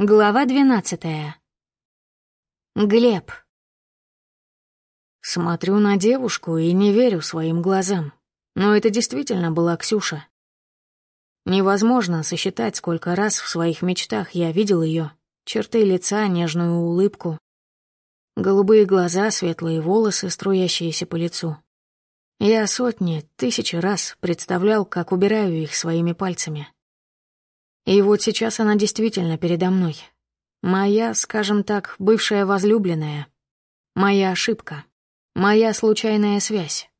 Глава двенадцатая. Глеб. Смотрю на девушку и не верю своим глазам. Но это действительно была Ксюша. Невозможно сосчитать, сколько раз в своих мечтах я видел ее. Черты лица, нежную улыбку. Голубые глаза, светлые волосы, струящиеся по лицу. Я сотни, тысячи раз представлял, как убираю их своими пальцами. И вот сейчас она действительно передо мной. Моя, скажем так, бывшая возлюбленная. Моя ошибка. Моя случайная связь.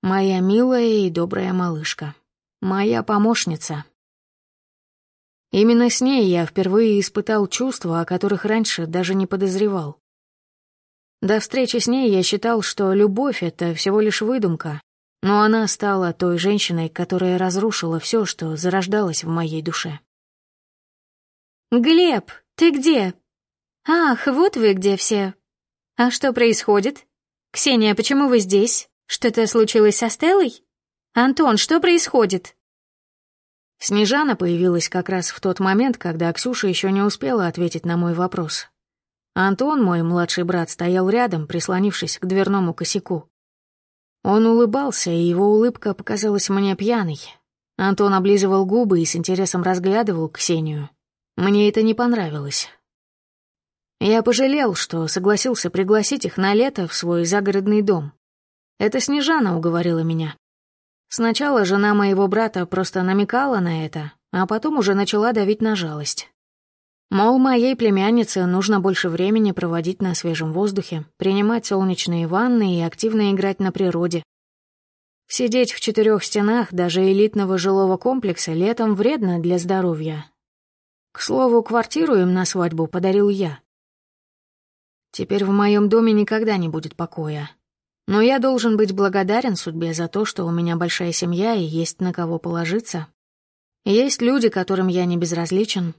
Моя милая и добрая малышка. Моя помощница. Именно с ней я впервые испытал чувства, о которых раньше даже не подозревал. До встречи с ней я считал, что любовь — это всего лишь выдумка, но она стала той женщиной, которая разрушила все, что зарождалось в моей душе. «Глеб, ты где?» «Ах, вот вы где все. А что происходит? Ксения, почему вы здесь? Что-то случилось со Стеллой? Антон, что происходит?» Снежана появилась как раз в тот момент, когда Ксюша еще не успела ответить на мой вопрос. Антон, мой младший брат, стоял рядом, прислонившись к дверному косяку. Он улыбался, и его улыбка показалась мне пьяной. Антон облизывал губы и с интересом разглядывал Ксению. Мне это не понравилось. Я пожалел, что согласился пригласить их на лето в свой загородный дом. Это Снежана уговорила меня. Сначала жена моего брата просто намекала на это, а потом уже начала давить на жалость. Мол, моей племяннице нужно больше времени проводить на свежем воздухе, принимать солнечные ванны и активно играть на природе. Сидеть в четырех стенах даже элитного жилого комплекса летом вредно для здоровья, к слову, квартиру им на свадьбу подарил я. Теперь в моем доме никогда не будет покоя. Но я должен быть благодарен судьбе за то, что у меня большая семья и есть на кого положиться. Есть люди, которым я не безразличен.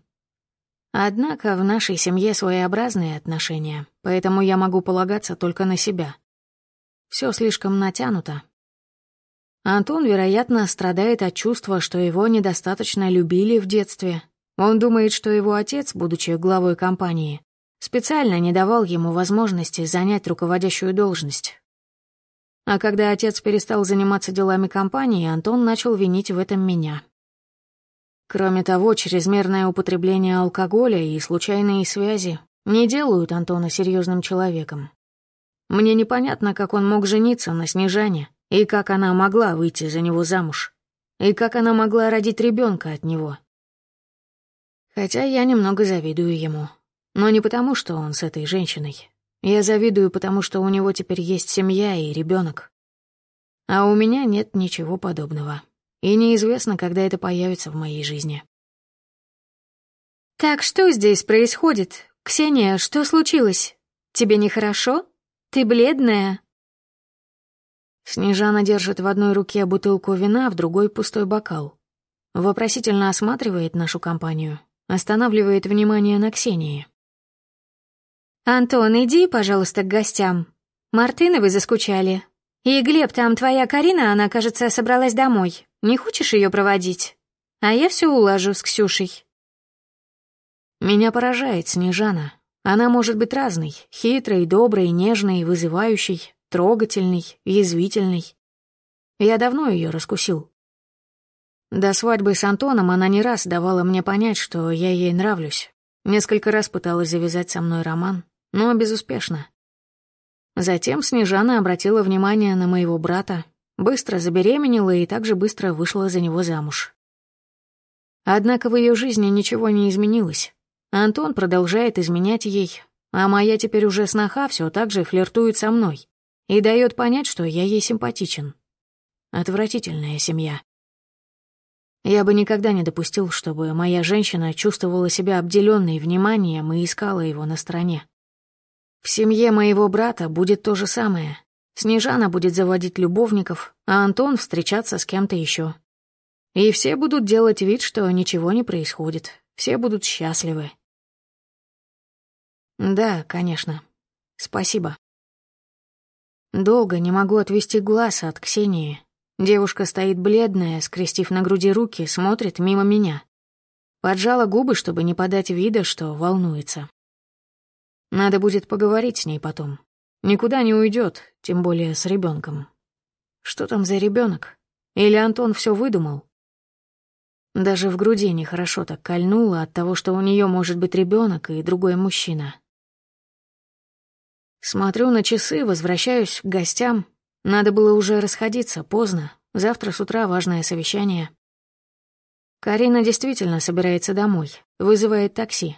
Однако в нашей семье своеобразные отношения, поэтому я могу полагаться только на себя. Все слишком натянуто. Антон, вероятно, страдает от чувства, что его недостаточно любили в детстве, он думает, что его отец, будучи главой компании, специально не давал ему возможности занять руководящую должность. А когда отец перестал заниматься делами компании, Антон начал винить в этом меня. Кроме того, чрезмерное употребление алкоголя и случайные связи не делают Антона серьезным человеком. Мне непонятно, как он мог жениться на Снежане, и как она могла выйти за него замуж, и как она могла родить ребенка от него. Хотя я немного завидую ему. Но не потому, что он с этой женщиной. Я завидую, потому что у него теперь есть семья и ребенок. А у меня нет ничего подобного. И неизвестно, когда это появится в моей жизни. «Так что здесь происходит? Ксения, что случилось? Тебе нехорошо? Ты бледная?» Снежана держит в одной руке бутылку вина, в другой — пустой бокал. Вопросительно осматривает нашу компанию, Останавливает внимание на Ксении. «Антон, иди, пожалуйста, к гостям. Мартыны вы заскучали. И, Глеб, там твоя Карина, она, кажется, собралась домой. Не хочешь ее проводить? А я все уложу с Ксюшей». Меня поражает Снежана. Она может быть разной, хитрой, доброй, нежной, вызывающей, трогательной, язвительной. Я давно ее раскусил. До свадьбы с Антоном она не раз давала мне понять, что я ей нравлюсь. Несколько раз пыталась завязать со мной роман, но безуспешно. Затем Снежана обратила внимание на моего брата, быстро забеременела и также быстро вышла за него замуж. Однако в ее жизни ничего не изменилось. Антон продолжает изменять ей, а моя теперь уже сноха все так же флиртует со мной и дает понять, что я ей симпатичен. Отвратительная семья. Я бы никогда не допустил, чтобы моя женщина чувствовала себя обделенной вниманием и искала его на стороне. В семье моего брата будет то же самое. Снежана будет заводить любовников, а Антон встречаться с кем-то еще. И все будут делать вид, что ничего не происходит. Все будут счастливы. Да, конечно. Спасибо. Долго не могу отвести глаз от Ксении, Девушка стоит бледная, скрестив на груди руки, смотрит мимо меня. Поджала губы, чтобы не подать вида, что волнуется. Надо будет поговорить с ней потом. Никуда не уйдет, тем более с ребенком. Что там за ребенок? Или Антон все выдумал? Даже в груди нехорошо так кольнуло от того, что у нее может быть ребенок и другой мужчина. Смотрю на часы, возвращаюсь к гостям. Надо было уже расходиться, поздно. Завтра с утра важное совещание. Карина действительно собирается домой, вызывает такси.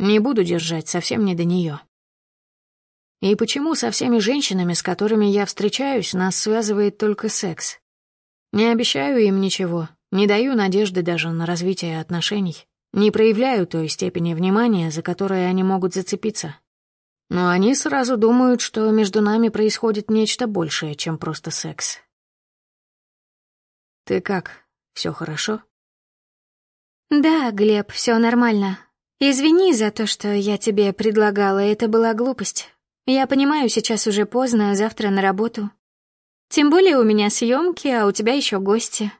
Не буду держать, совсем не до нее. И почему со всеми женщинами, с которыми я встречаюсь, нас связывает только секс? Не обещаю им ничего, не даю надежды даже на развитие отношений, не проявляю той степени внимания, за которое они могут зацепиться. Но они сразу думают, что между нами происходит нечто большее, чем просто секс. «Ты как? Все хорошо?» «Да, Глеб, все нормально. Извини за то, что я тебе предлагала, это была глупость. Я понимаю, сейчас уже поздно, а завтра на работу. Тем более у меня съемки, а у тебя еще гости».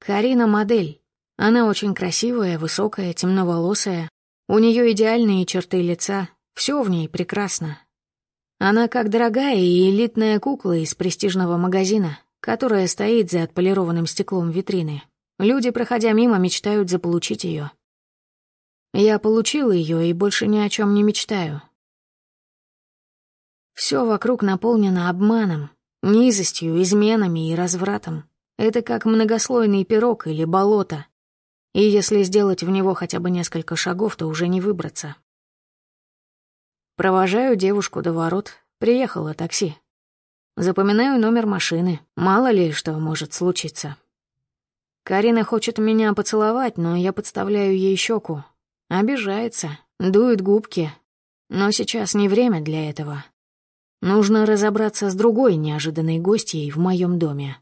Карина модель. Она очень красивая, высокая, темноволосая. У нее идеальные черты лица, все в ней прекрасно. Она как дорогая и элитная кукла из престижного магазина, которая стоит за отполированным стеклом витрины. Люди, проходя мимо, мечтают заполучить ее. Я получил ее и больше ни о чем не мечтаю. Все вокруг наполнено обманом, низостью, изменами и развратом. Это как многослойный пирог или болото. И если сделать в него хотя бы несколько шагов, то уже не выбраться. Провожаю девушку до ворот. Приехало такси. Запоминаю номер машины. Мало ли что может случиться. Карина хочет меня поцеловать, но я подставляю ей щеку. Обижается, дует губки. Но сейчас не время для этого. Нужно разобраться с другой неожиданной гостьей в моем доме.